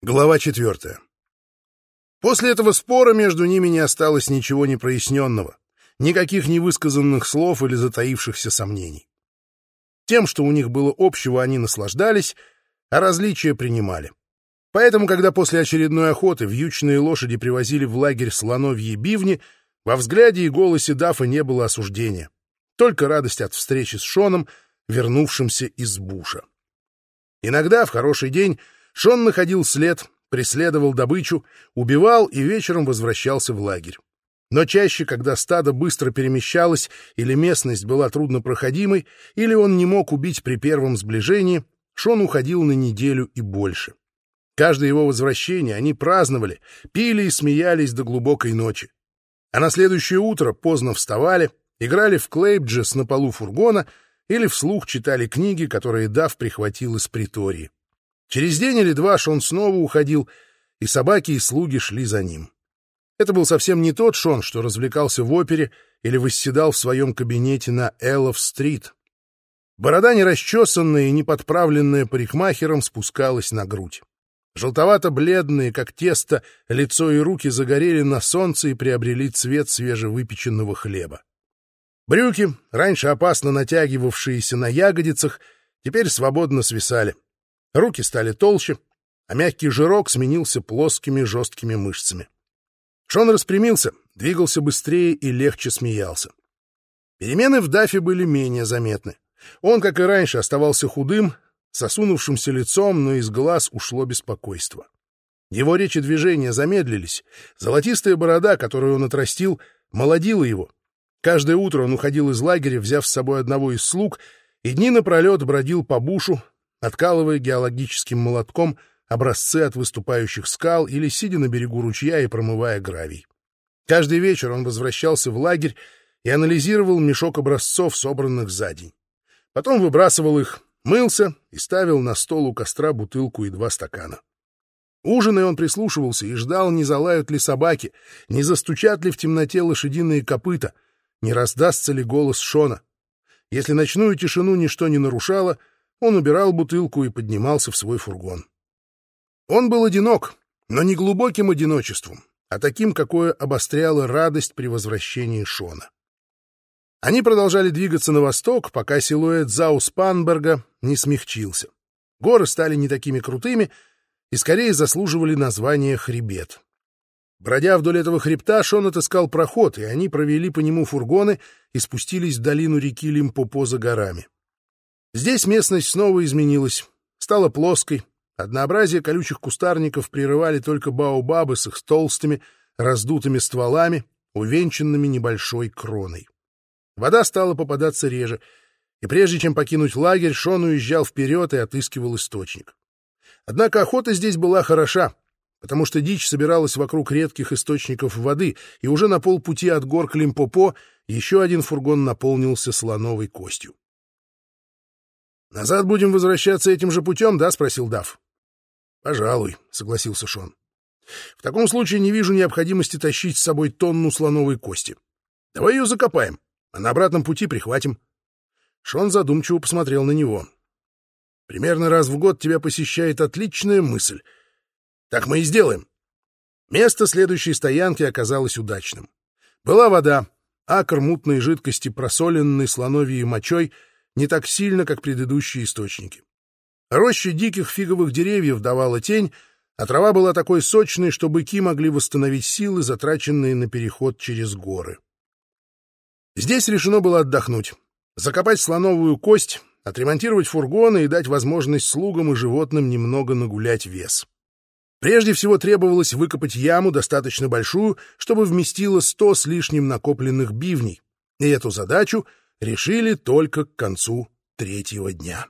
Глава четвертая. После этого спора между ними не осталось ничего непроясненного, никаких невысказанных слов или затаившихся сомнений. Тем, что у них было общего, они наслаждались, а различия принимали. Поэтому, когда после очередной охоты вьючные лошади привозили в лагерь слоновьи бивни, во взгляде и голосе Дафа не было осуждения, только радость от встречи с Шоном, вернувшимся из буша. Иногда, в хороший день, Шон находил след, преследовал добычу, убивал и вечером возвращался в лагерь. Но чаще, когда стадо быстро перемещалось или местность была труднопроходимой, или он не мог убить при первом сближении, Шон уходил на неделю и больше. Каждое его возвращение они праздновали, пили и смеялись до глубокой ночи. А на следующее утро поздно вставали, играли в клейбджес на полу фургона или вслух читали книги, которые Дав прихватил из притории. Через день или два Шон снова уходил, и собаки и слуги шли за ним. Это был совсем не тот Шон, что развлекался в опере или восседал в своем кабинете на Эллов-стрит. Борода нерасчесанная и не подправленная парикмахером спускалась на грудь. Желтовато-бледные, как тесто, лицо и руки загорели на солнце и приобрели цвет свежевыпеченного хлеба. Брюки, раньше опасно натягивавшиеся на ягодицах, теперь свободно свисали. Руки стали толще, а мягкий жирок сменился плоскими жесткими мышцами. Шон распрямился, двигался быстрее и легче смеялся. Перемены в Дафе были менее заметны. Он, как и раньше, оставался худым, сосунувшимся лицом, но из глаз ушло беспокойство. Его речи движения замедлились. Золотистая борода, которую он отрастил, молодила его. Каждое утро он уходил из лагеря, взяв с собой одного из слуг, и дни напролет бродил по бушу, откалывая геологическим молотком образцы от выступающих скал или сидя на берегу ручья и промывая гравий. Каждый вечер он возвращался в лагерь и анализировал мешок образцов, собранных за день. Потом выбрасывал их, мылся и ставил на стол у костра бутылку и два стакана. Ужиная он прислушивался и ждал, не залают ли собаки, не застучат ли в темноте лошадиные копыта, не раздастся ли голос Шона. Если ночную тишину ничто не нарушало, он убирал бутылку и поднимался в свой фургон. Он был одинок, но не глубоким одиночеством, а таким, какое обостряло радость при возвращении Шона. Они продолжали двигаться на восток, пока силуэт Заус-Панберга не смягчился. Горы стали не такими крутыми и скорее заслуживали названия хребет. Бродя вдоль этого хребта, Шон отыскал проход, и они провели по нему фургоны и спустились в долину реки Лимпопо за горами. Здесь местность снова изменилась, стала плоской, однообразие колючих кустарников прерывали только баобабы с их толстыми, раздутыми стволами, увенчанными небольшой кроной. Вода стала попадаться реже, и прежде чем покинуть лагерь, Шон уезжал вперед и отыскивал источник. Однако охота здесь была хороша, потому что дичь собиралась вокруг редких источников воды, и уже на полпути от гор к Лимпопо еще один фургон наполнился слоновой костью. «Назад будем возвращаться этим же путем, да?» — спросил Дав. «Пожалуй», — согласился Шон. «В таком случае не вижу необходимости тащить с собой тонну слоновой кости. Давай ее закопаем, а на обратном пути прихватим». Шон задумчиво посмотрел на него. «Примерно раз в год тебя посещает отличная мысль. Так мы и сделаем». Место следующей стоянки оказалось удачным. Была вода, акр мутной жидкости, просоленной слоновьей мочой — не так сильно, как предыдущие источники. Роща диких фиговых деревьев давала тень, а трава была такой сочной, что быки могли восстановить силы, затраченные на переход через горы. Здесь решено было отдохнуть, закопать слоновую кость, отремонтировать фургоны и дать возможность слугам и животным немного нагулять вес. Прежде всего требовалось выкопать яму достаточно большую, чтобы вместило сто с лишним накопленных бивней, и эту задачу решили только к концу третьего дня.